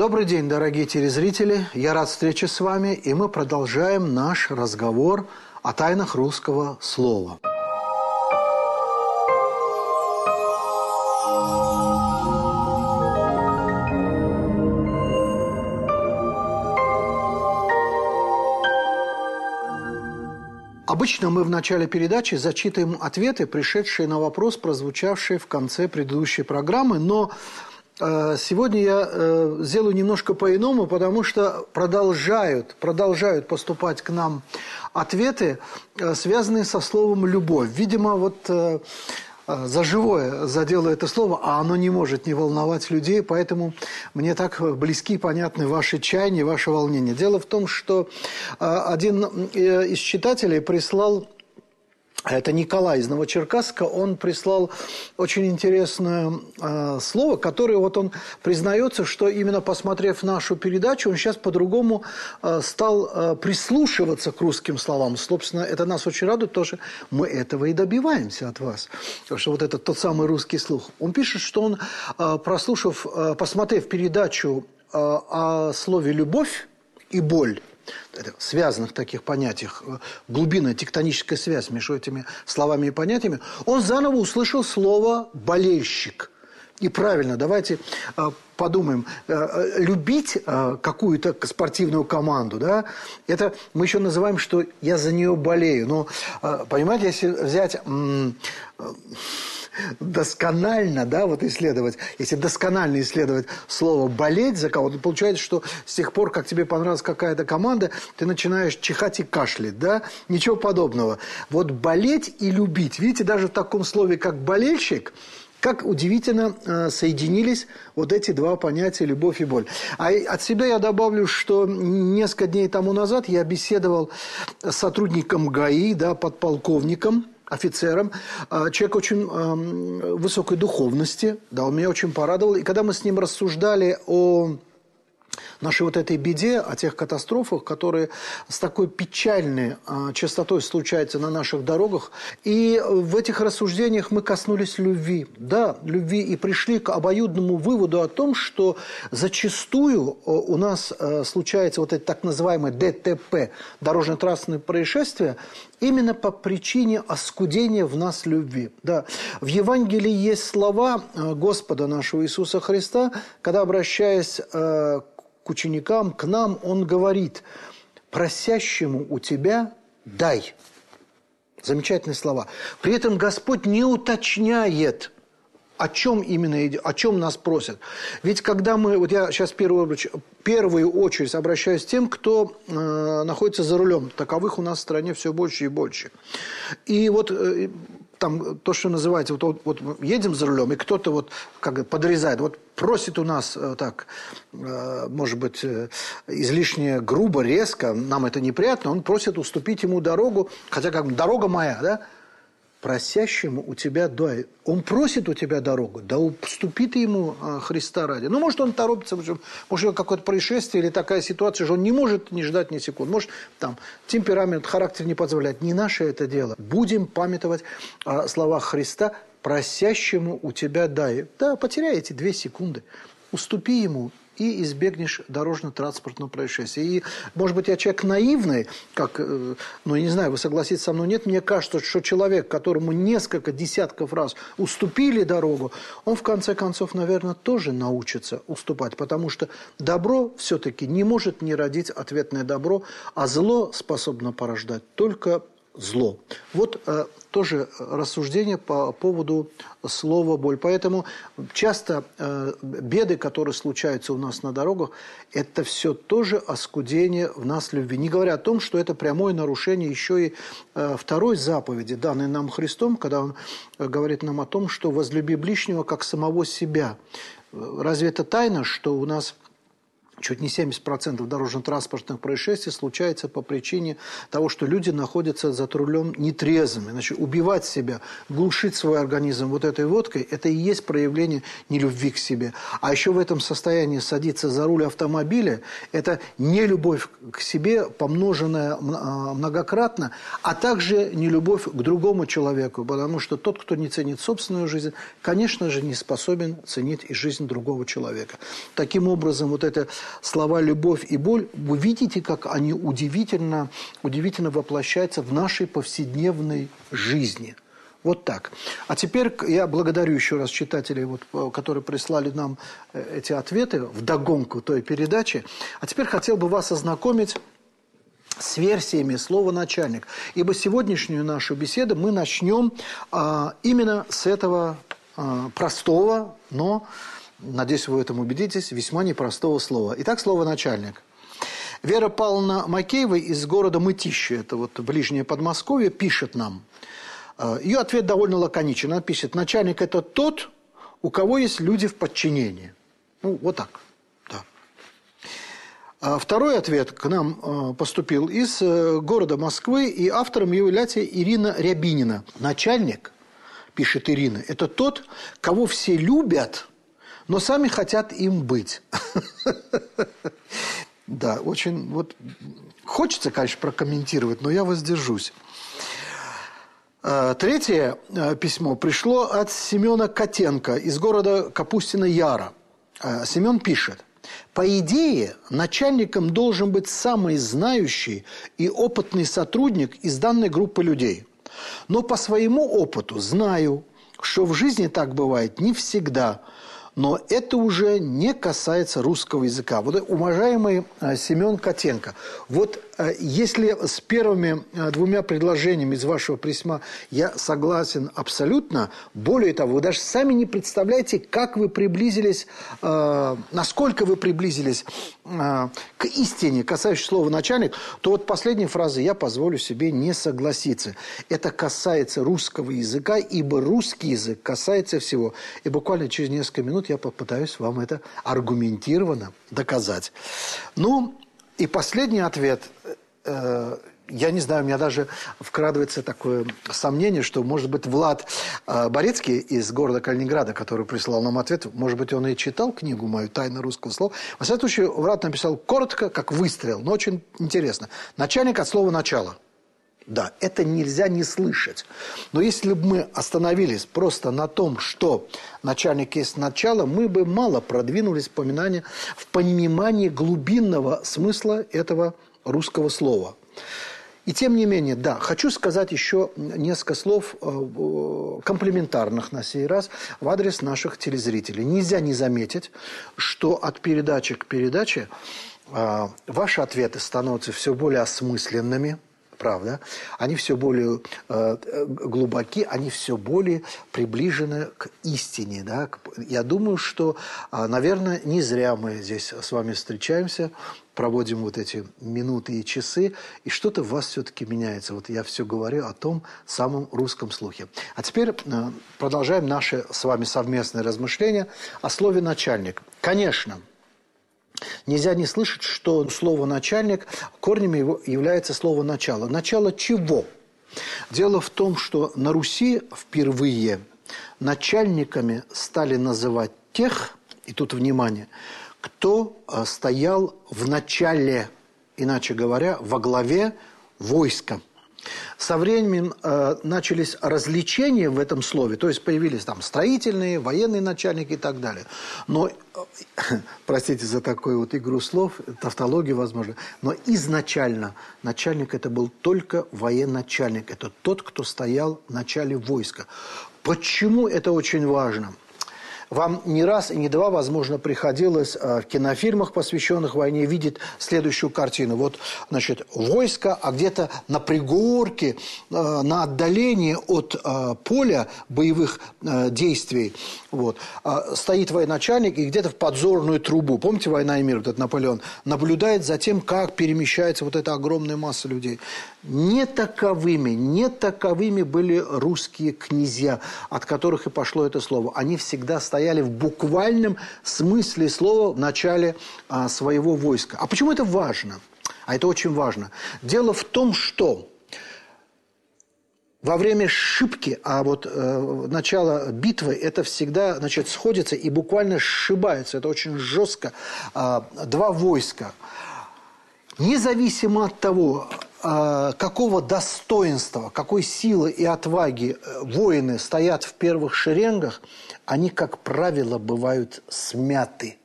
Добрый день, дорогие телезрители. Я рад встрече с вами, и мы продолжаем наш разговор о тайнах русского слова. Обычно мы в начале передачи зачитываем ответы, пришедшие на вопрос, прозвучавшие в конце предыдущей программы, но сегодня я э, сделаю немножко по-иному, потому что продолжают, продолжают поступать к нам ответы, э, связанные со словом «любовь». Видимо, вот а, за живое задело это слово, а оно не может не волновать людей, поэтому мне так близки и понятны ваши чаяния, ваши волнения. Дело в том, что а, один э, из читателей прислал это Николай из Новочеркасска, он прислал очень интересное э, слово, которое вот он признается, что именно посмотрев нашу передачу, он сейчас по-другому э, стал э, прислушиваться к русским словам. Собственно, это нас очень радует, потому что мы этого и добиваемся от вас. Потому что вот этот тот самый русский слух. Он пишет, что он, э, прослушав, э, посмотрев передачу э, о слове «любовь» и «боль», связанных таких понятиях, э, глубинная тектоническая связь между этими словами и понятиями, он заново услышал слово «болельщик». И правильно, давайте э, подумаем, э, любить какую-то спортивную команду, да, это мы еще называем, что я за нее болею. Но, понимаете, если взять досконально, да, вот исследовать, если досконально исследовать слово «болеть» за кого-то, получается, что с тех пор, как тебе понравилась какая-то команда, ты начинаешь чихать и кашлять, да? Ничего подобного. Вот болеть и любить. Видите, даже в таком слове, как «болельщик», как удивительно э, соединились вот эти два понятия «любовь» и «боль». А от себя я добавлю, что несколько дней тому назад я беседовал с сотрудником ГАИ, да, подполковником, офицером, а, человек очень высокой духовности, да, он меня очень порадовал. И когда мы с ним рассуждали о нашей вот этой беде, о тех катастрофах, которые с такой печальной а, частотой случаются на наших дорогах. И в этих рассуждениях мы коснулись любви. Да, любви и пришли к обоюдному выводу о том, что зачастую а, у нас а, случается вот это так называемое ДТП, дорожно-трассное происшествие, именно по причине оскудения в нас любви. Да. В Евангелии есть слова а, Господа нашего Иисуса Христа, когда, обращаясь а, к ученикам, к нам, он говорит, просящему у тебя дай. Замечательные слова. При этом Господь не уточняет, о чем именно идет, о чем нас просят. Ведь когда мы, вот я сейчас первую, первую очередь обращаюсь к тем, кто э, находится за рулем. Таковых у нас в стране все больше и больше. И вот э, там то, что называется, вот, вот, вот едем за рулем, и кто-то вот как подрезает, вот просит у нас э, так, э, может быть, э, излишне грубо, резко, нам это неприятно, он просит уступить ему дорогу, хотя как дорога моя, да, просящему у тебя дай. Он просит у тебя дорогу, да уступи ты ему а, Христа ради. Ну, может, он торопится, может, него какое-то происшествие или такая ситуация, что он не может не ждать ни секунд. Может, там, темперамент, характер не позволяет. Не наше это дело. Будем памятовать о словах Христа, просящему у тебя дай. Да, потеряй эти две секунды. Уступи ему и избегнешь дорожно-транспортного происшествия. И, может быть, я человек наивный, как, э, ну, не знаю, вы согласитесь со мной, нет, мне кажется, что человек, которому несколько десятков раз уступили дорогу, он, в конце концов, наверное, тоже научится уступать, потому что добро все-таки не может не родить ответное добро, а зло способно порождать только зло. Вот э, тоже рассуждение по поводу слова «боль». Поэтому часто э, беды, которые случаются у нас на дорогах, это все тоже оскудение в нас любви. Не говоря о том, что это прямое нарушение еще и э, второй заповеди, данной нам Христом, когда Он э, говорит нам о том, что «возлюби ближнего, как самого себя». Разве это тайна, что у нас чуть не 70% дорожно-транспортных происшествий случается по причине того, что люди находятся за рулем нетрезвыми. Значит, убивать себя, глушить свой организм вот этой водкой, это и есть проявление нелюбви к себе. А еще в этом состоянии садиться за руль автомобиля, это нелюбовь к себе, помноженная а, многократно, а также нелюбовь к другому человеку, потому что тот, кто не ценит собственную жизнь, конечно же, не способен ценить и жизнь другого человека. Таким образом, вот это слова «любовь» и «боль», вы видите, как они удивительно, удивительно воплощаются в нашей повседневной жизни. Вот так. А теперь я благодарю еще раз читателей, вот, э, которые прислали нам э, эти ответы в догонку той передачи. А теперь хотел бы вас ознакомить с версиями слова «начальник». Ибо сегодняшнюю нашу беседу мы начнем а, именно с этого а, простого, но надеюсь, вы в этом убедитесь, весьма непростого слова. Итак, слово «начальник». Вера Павловна Макеева из города Мытищи, это вот ближнее Подмосковье, пишет нам. Э, Ее ответ довольно лаконичен. Она пишет, начальник – это тот, у кого есть люди в подчинении. Ну, вот так. Да. А второй ответ к нам э, поступил из э, города Москвы, и автором является Ирина Рябинина. Начальник, пишет Ирина, это тот, кого все любят – но сами хотят им быть. Да, очень вот хочется, конечно, прокомментировать, но я воздержусь. А, третье а, письмо пришло от Семена Котенко из города Капустина-Яра. Семен пишет. По идее, начальником должен быть самый знающий и опытный сотрудник из данной группы людей. Но по своему опыту знаю, что в жизни так бывает не всегда – но это уже не касается русского языка. Вот, уважаемый э, Семен Котенко, вот э, если с первыми э, двумя предложениями из вашего письма я согласен абсолютно, более того, вы даже сами не представляете, как вы приблизились, насколько вы приблизились к истине, касающейся слова «начальник», то вот последней фразы я позволю себе не согласиться. Это касается русского языка, ибо русский язык касается всего. И буквально через несколько минут я попытаюсь вам это аргументированно доказать. Ну, и последний ответ. Э, я не знаю, у меня даже вкрадывается такое сомнение, что, может быть, Влад э, Борецкий из города Калининграда, который прислал нам ответ, может быть, он и читал книгу мою «Тайна русского слова». Во всяком случае, Влад написал коротко, как выстрел, но очень интересно. Начальник от слова «начало». Да, это нельзя не слышать. Но если бы мы остановились просто на том, что начальник есть начало, мы бы мало продвинулись в, поминании, в понимании глубинного смысла этого русского слова. И тем не менее, да, хочу сказать еще несколько слов э, комплементарных на сей раз в адрес наших телезрителей. Нельзя не заметить, что от передачи к передаче э, ваши ответы становятся все более осмысленными – правда, они все более э, глубоки, они все более приближены к истине. Да? Я думаю, что, э, наверное, не зря мы здесь с вами встречаемся, проводим вот эти минуты и часы, и что-то в вас все-таки меняется. Вот я все говорю о том самом русском слухе. А теперь э, продолжаем наши с вами совместные размышления о слове «начальник». Конечно, Нельзя не слышать, что слово «начальник» корнем его является слово «начало». Начало чего? Дело в том, что на Руси впервые начальниками стали называть тех, и тут внимание, кто э, стоял в начале, иначе говоря, во главе войска – со временем э, начались развлечения в этом слове, то есть появились там строительные, военные начальники и так далее. Но, э, простите за такую вот игру слов, тавтологию, возможно, но изначально начальник это был только военачальник. Это тот, кто стоял в начале войска. Почему это очень важно? Вам не раз и не два, возможно, приходилось э, в кинофильмах, посвященных войне, видеть следующую картину. Вот, значит, войско, а где-то на пригорке, э, на отдалении от э, поля боевых действий, вот, стоит военачальник и где-то в подзорную трубу, помните «Война и мир», вот этот Наполеон, наблюдает за тем, как перемещается вот эта огромная масса людей. Не таковыми, не таковыми были русские князья, от которых и пошло это слово. Они всегда стояли стояли в буквальном смысле слова в начале а, своего войска. А почему это важно? А это очень важно. Дело в том, что во время шибки, а вот э, начало битвы, это всегда значит, сходится и буквально сшибается. Это очень жестко. Э, два войска. Независимо от того, какого достоинства, какой силы и отваги э, воины стоят в первых шеренгах, они, как правило, бывают смяты.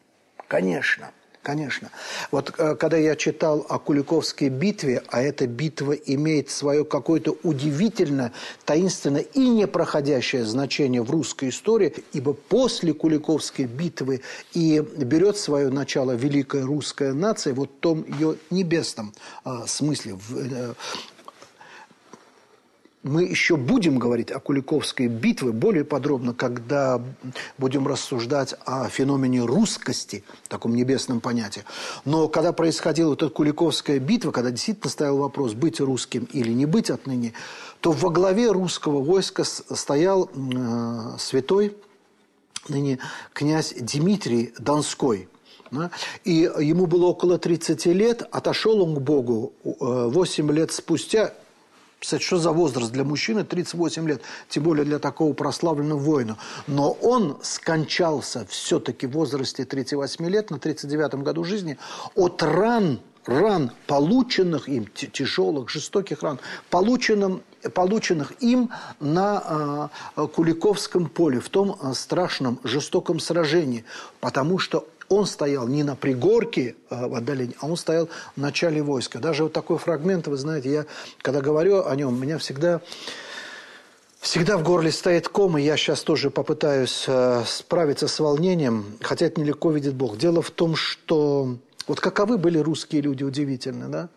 Конечно. Конечно. Вот э, когда я читал о Куликовской битве, а эта битва имеет свое какое-то удивительное, таинственное и непроходящее значение в русской истории, ибо после Куликовской битвы и берет свое начало великая русская нация, вот в том ее небесном а, смысле, в, э, мы еще будем говорить о Куликовской битве более подробно, когда будем рассуждать о феномене русскости, таком небесном понятии. Но когда происходила вот эта Куликовская битва, когда действительно стоял вопрос, быть русским или не быть отныне, то во главе русского войска стоял э, святой, ныне князь Дмитрий Донской – и ему было около 30 лет, отошел он к Богу 8 э, лет спустя, кстати, что за возраст для мужчины? 38 лет, тем более для такого прославленного воина. Но он скончался все-таки в возрасте 38 лет, на 39 году жизни, от ран, ран, полученных им, тяжелых, жестоких ран, полученным полученных им на э, Куликовском поле, в том э, страшном, жестоком сражении, потому что он стоял не на пригорке э, в отдалении, а он стоял в начале войска. Даже вот такой фрагмент, вы знаете, я когда говорю о нем, меня всегда... Всегда в горле стоит ком, и я сейчас тоже попытаюсь э, справиться с волнением, хотя это нелегко видит Бог. Дело в том, что вот каковы были русские люди, удивительно, да?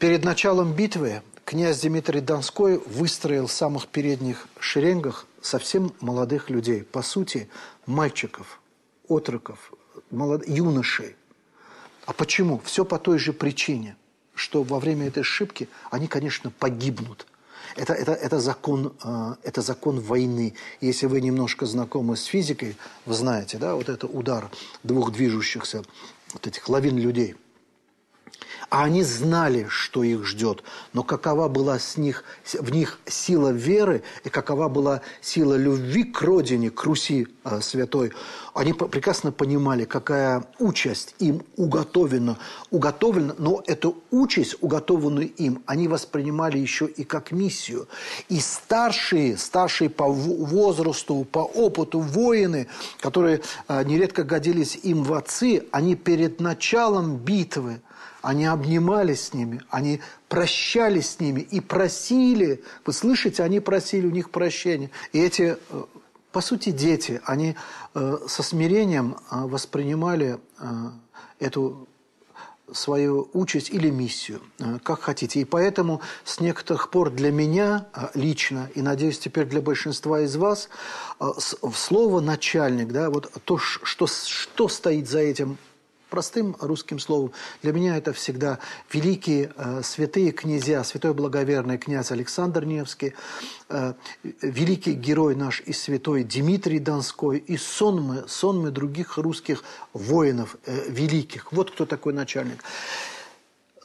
Перед началом битвы князь Дмитрий Донской выстроил в самых передних шеренгах совсем молодых людей, по сути, мальчиков – отроков, молод... юношей. А почему? Все по той же причине, что во время этой ошибки они, конечно, погибнут. Это, это, это, закон, э, это закон войны. Если вы немножко знакомы с физикой, вы знаете, да, вот это удар двух движущихся вот этих лавин людей – а они знали, что их ждет. Но какова была с них, в них сила веры и какова была сила любви к родине, к Руси э, святой, они прекрасно понимали, какая участь им уготована, уготовлена, но эту участь, уготованную им, они воспринимали еще и как миссию. И старшие, старшие по возрасту, по опыту воины, которые э, нередко годились им в отцы, они перед началом битвы – они обнимались с ними, они прощались с ними и просили, вы слышите, они просили у них прощения. И эти, э, по сути, дети, они э, со смирением э, воспринимали эту свою участь или миссию, как хотите. И поэтому с некоторых пор для меня лично, и, надеюсь, теперь для большинства из вас, слово «начальник», да, вот то, что, что стоит за этим простым русским словом. Для меня это всегда великие э, святые князья, святой благоверный князь Александр Невский, э, великий герой наш и святой Дмитрий Донской, и сонмы, сонмы других русских воинов э, великих. Вот кто такой начальник.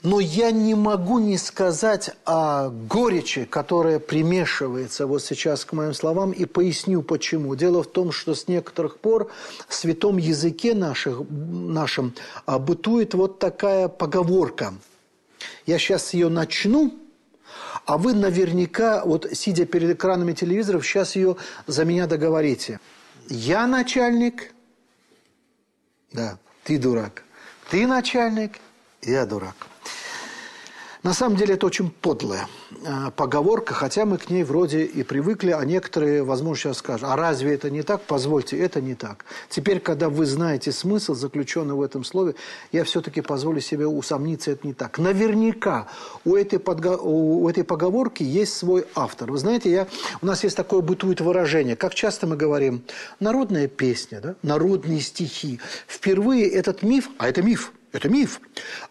Но я не могу не сказать о горечи, которая примешивается вот сейчас к моим словам, и поясню почему. Дело в том, что с некоторых пор в святом языке наших, нашем а, бытует вот такая поговорка. Я сейчас ее начну, а вы наверняка, вот сидя перед экранами телевизоров, сейчас ее за меня договорите. Я начальник, да, ты дурак. Ты начальник, я дурак. На самом деле это очень подлая э, поговорка, хотя мы к ней вроде и привыкли, а некоторые, возможно, сейчас скажут, а разве это не так? Позвольте, это не так. Теперь, когда вы знаете смысл, заключенный в этом слове, я все-таки позволю себе усомниться, это не так. Наверняка у этой, подго... у этой поговорки есть свой автор. Вы знаете, я... у нас есть такое бытует выражение, как часто мы говорим, народная песня, да? народные стихи. Впервые этот миф, а это миф – это миф.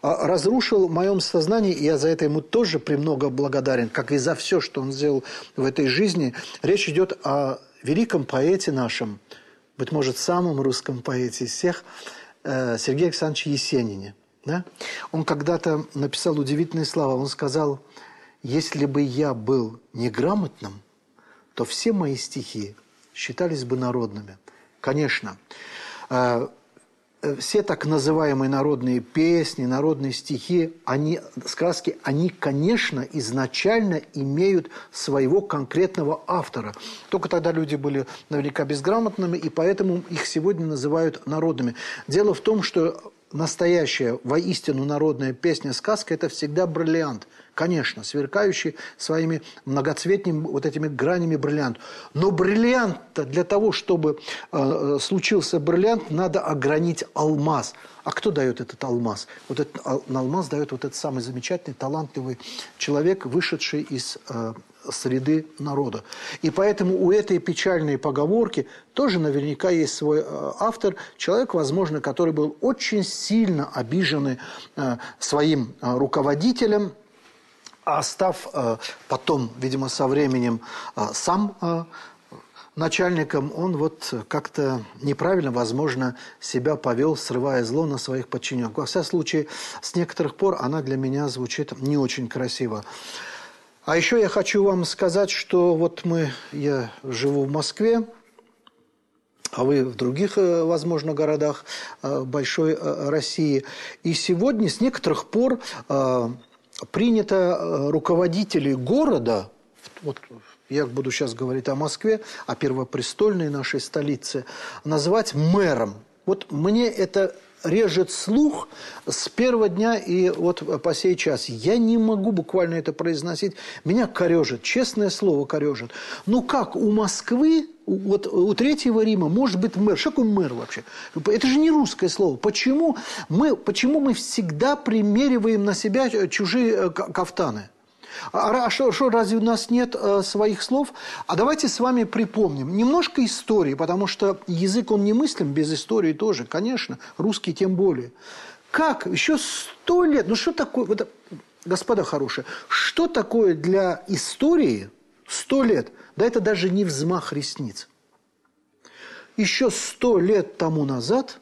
А, разрушил в моем сознании, и я за это ему тоже премного благодарен, как и за все, что он сделал в этой жизни. Речь идет о великом поэте нашем, быть может, самом русском поэте из всех, э, Сергее Александровиче Есенине. Да? Он когда-то написал удивительные слова. Он сказал, если бы я был неграмотным, то все мои стихи считались бы народными. Конечно, Э, все так называемые народные песни, народные стихи, они, сказки, они, конечно, изначально имеют своего конкретного автора. Только тогда люди были наверняка безграмотными, и поэтому их сегодня называют народными. Дело в том, что настоящая, воистину народная песня-сказка – это всегда бриллиант – Конечно, сверкающий своими многоцветными вот этими гранями бриллиант. Но бриллиант для того, чтобы э, случился бриллиант, надо огранить алмаз. А кто дает этот алмаз? Вот этот алмаз дает вот этот самый замечательный, талантливый человек, вышедший из э, среды народа. И поэтому у этой печальной поговорки тоже наверняка есть свой э, автор, человек, возможно, который был очень сильно обиженный э, своим э, руководителем, а став потом, видимо, со временем сам начальником, он вот как-то неправильно, возможно, себя повел, срывая зло на своих подчиненных. Во всяком случае, с некоторых пор она для меня звучит не очень красиво. А еще я хочу вам сказать, что вот мы, я живу в Москве, а вы в других, возможно, городах большой России. И сегодня с некоторых пор принято э, руководителей города, вот я буду сейчас говорить о Москве, о первопрестольной нашей столице, назвать мэром. Вот мне это режет слух с первого дня и вот по сей час. Я не могу буквально это произносить. Меня корежит, честное слово корежит. Ну как у Москвы вот у Третьего Рима может быть мэр. Что такое мэр вообще? Это же не русское слово. Почему мы, почему мы всегда примериваем на себя чужие э, кафтаны? А, а что, что, разве у нас нет э, своих слов? А давайте с вами припомним немножко истории, потому что язык, он не мыслим без истории тоже, конечно, русский тем более. Как еще сто лет, ну что такое, вот, господа хорошие, что такое для истории сто лет – да это даже не взмах ресниц. Еще сто лет тому назад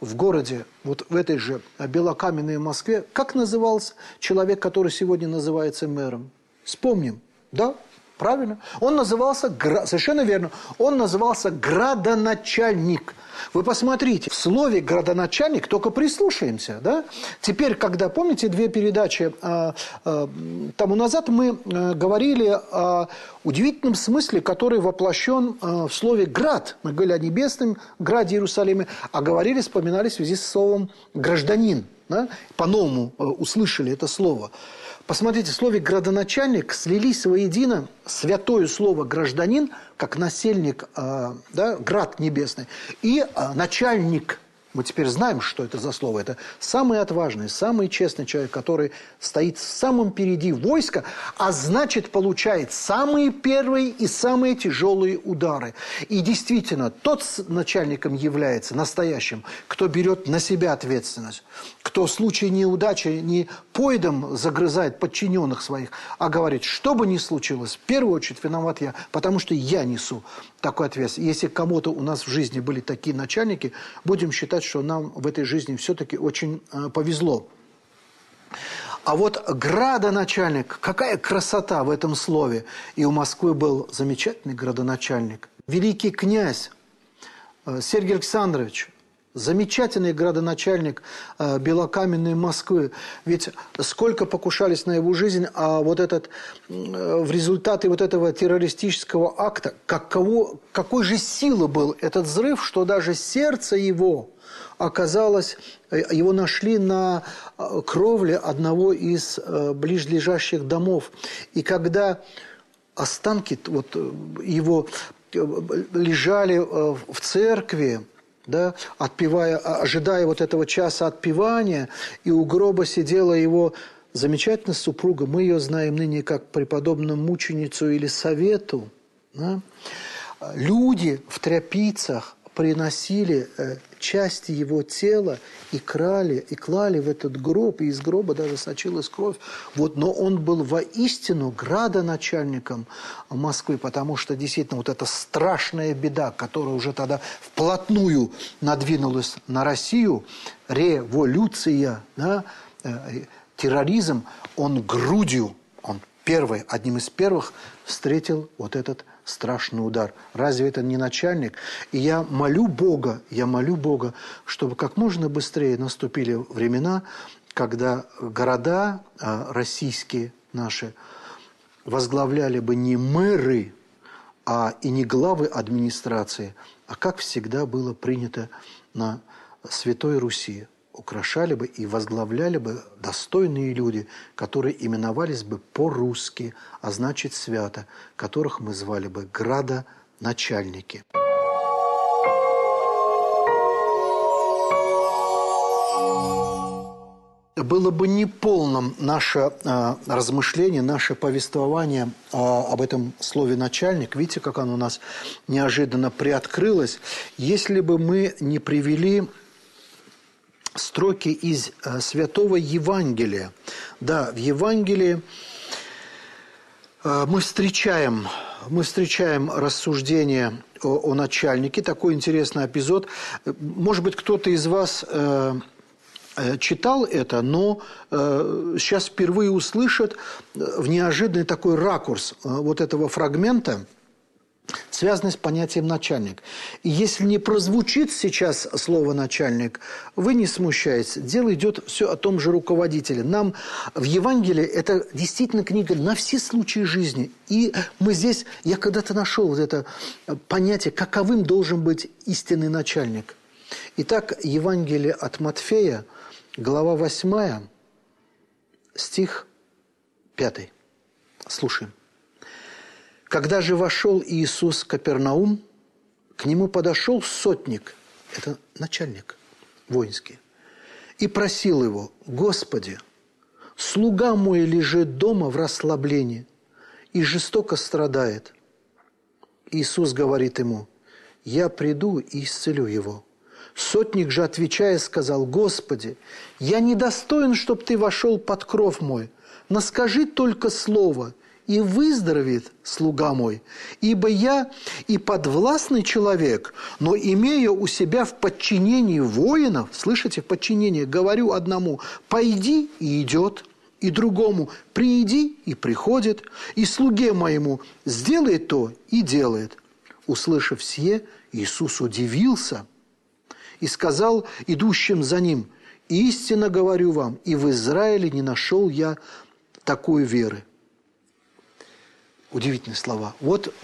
в городе, вот в этой же белокаменной Москве, как назывался человек, который сегодня называется мэром? Вспомним, да? Правильно? Он назывался, совершенно верно, он назывался градоначальник – вы посмотрите, в слове «градоначальник» только прислушаемся. Да? Теперь, когда, помните, две передачи э, э, тому назад мы э, говорили о удивительном смысле, который воплощен э, в слове «град». Мы говорили о небесном граде Иерусалиме, а говорили, вспоминали в связи с словом «гражданин». Да? По-новому э, услышали это слово. Посмотрите, в слове «градоначальник» слились воедино святое слово «гражданин», как насельник, э, да, град небесный, и э, начальник мы теперь знаем, что это за слово. Это самый отважный, самый честный человек, который стоит в самом впереди войска, а значит, получает самые первые и самые тяжелые удары. И действительно, тот начальником является настоящим, кто берет на себя ответственность, кто в случае неудачи не поедом загрызает подчиненных своих, а говорит, что бы ни случилось, в первую очередь виноват я, потому что я несу такой ответственность. Если кому-то у нас в жизни были такие начальники, будем считать, что нам в этой жизни все-таки очень э, повезло. А вот градоначальник, какая красота в этом слове. И у Москвы был замечательный градоначальник. Великий князь э, Сергей Александрович Замечательный градоначальник э, белокаменной Москвы. Ведь сколько покушались на его жизнь, а вот этот, э, в результате вот этого террористического акта, каково, какой же силы был этот взрыв, что даже сердце его оказалось, э, его нашли на э, кровле одного из э, ближлежащих домов. И когда останки вот, его лежали в церкви, да, отпевая, а, ожидая вот этого часа отпевания, и у гроба сидела его замечательная супруга, мы ее знаем ныне как преподобную мученицу или совету. Да? Люди в тряпицах приносили э, части его тела и крали, и клали в этот гроб, и из гроба даже сочилась кровь. Вот, но он был воистину градоначальником Москвы, потому что действительно вот эта страшная беда, которая уже тогда вплотную надвинулась на Россию, революция, да, э, терроризм, он грудью, он первый, одним из первых встретил вот этот страшный удар. Разве это не начальник? И я молю Бога, я молю Бога, чтобы как можно быстрее наступили времена, когда города а, российские наши возглавляли бы не мэры, а и не главы администрации, а как всегда было принято на Святой Руси украшали бы и возглавляли бы достойные люди, которые именовались бы по-русски, а значит свято, которых мы звали бы градоначальники. было бы неполным наше э, размышление, наше повествование э, об этом слове «начальник». Видите, как оно у нас неожиданно приоткрылось. Если бы мы не привели строки из э, Святого Евангелия. Да, в Евангелии э, мы встречаем, мы встречаем рассуждение о, о начальнике. Такой интересный эпизод. Может быть, кто-то из вас э, читал это, но сейчас впервые услышит в неожиданный такой ракурс вот этого фрагмента – связанный с понятием «начальник». И если не прозвучит сейчас слово «начальник», вы не смущайтесь. Дело идет все о том же руководителе. Нам в Евангелии это действительно книга на все случаи жизни. И мы здесь, я когда-то нашел вот это понятие, каковым должен быть истинный начальник. Итак, Евангелие от Матфея, глава 8, стих 5. Слушаем. Когда же вошел Иисус в Капернаум, к нему подошел сотник, это начальник воинский, и просил его, «Господи, слуга мой лежит дома в расслаблении и жестоко страдает». Иисус говорит ему, «Я приду и исцелю его». Сотник же, отвечая, сказал, «Господи, я недостоин, чтобы ты вошел под кров мой, но скажи только слово, и выздоровеет слуга мой. Ибо я и подвластный человек, но имея у себя в подчинении воинов, слышите, в подчинении, говорю одному, пойди и идет, и другому приди и приходит, и слуге моему сделай то и делает. Услышав сие, Иисус удивился и сказал идущим за ним, «Истинно говорю вам, и в Израиле не нашел я такой веры». Удивительные слова. Вот,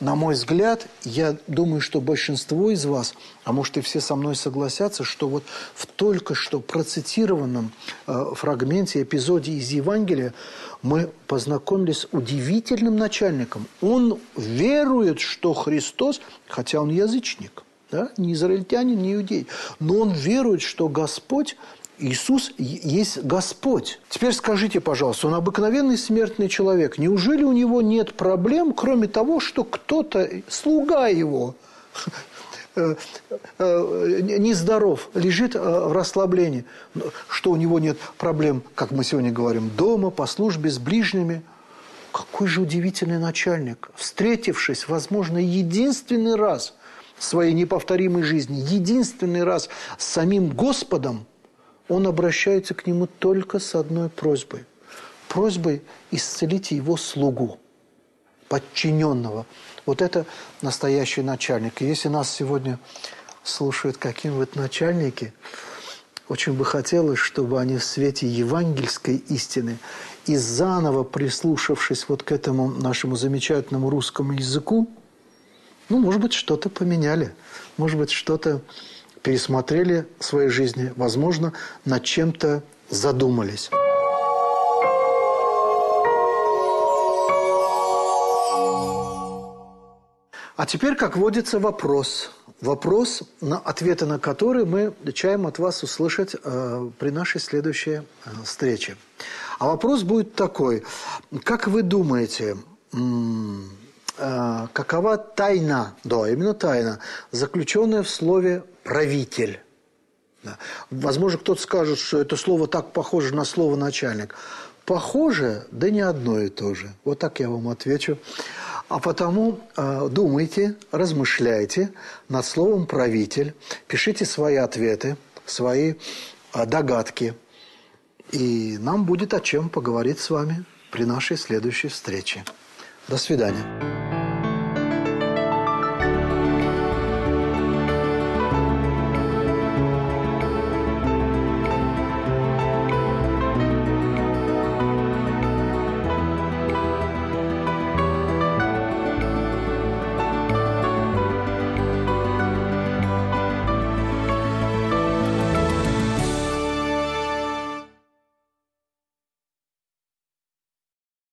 на мой взгляд, я думаю, что большинство из вас, а может и все со мной согласятся, что вот в только что процитированном э, фрагменте, эпизоде из Евангелия мы познакомились с удивительным начальником. Он верует, что Христос, хотя он язычник, да, не израильтянин, не иудей, но он верует, что Господь Иисус есть Господь. Теперь скажите, пожалуйста, он обыкновенный смертный человек. Неужели у него нет проблем, кроме того, что кто-то, слуга его, э, э, нездоров, лежит э, в расслаблении, что у него нет проблем, как мы сегодня говорим, дома, по службе, с ближними. Какой же удивительный начальник, встретившись, возможно, единственный раз в своей неповторимой жизни, единственный раз с самим Господом – он обращается к нему только с одной просьбой. Просьбой исцелить его слугу, подчиненного. Вот это настоящий начальник. И если нас сегодня слушают какие-нибудь начальники, очень бы хотелось, чтобы они в свете евангельской истины и заново прислушавшись вот к этому нашему замечательному русскому языку, ну, может быть, что-то поменяли, может быть, что-то пересмотрели свои жизни, возможно, над чем-то задумались. А теперь, как водится, вопрос. Вопрос, на ответы на который мы чаем от вас услышать э, при нашей следующей э, встрече. А вопрос будет такой. Как вы думаете, какова тайна, да, именно тайна, заключенная в слове «правитель». Да. Возможно, кто-то скажет, что это слово так похоже на слово «начальник». Похоже, да не одно и то же. Вот так я вам отвечу. А потому э, думайте, размышляйте над словом «правитель», пишите свои ответы, свои э, догадки. И нам будет о чем поговорить с вами при нашей следующей встрече. До свидания.